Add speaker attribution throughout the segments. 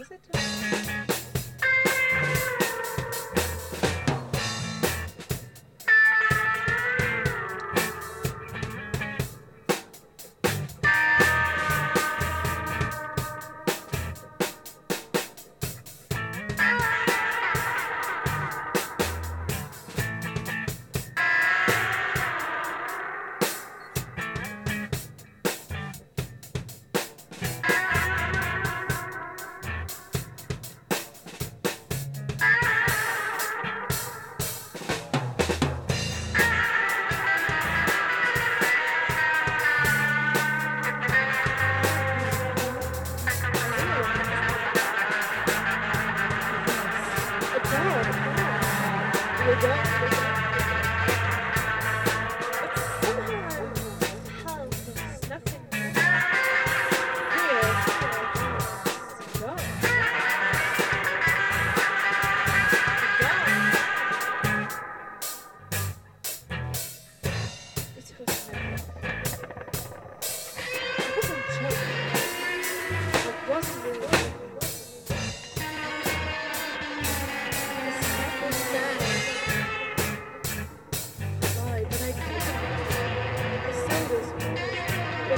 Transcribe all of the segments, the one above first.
Speaker 1: Você trouxe. Thank you.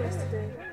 Speaker 1: yesterday.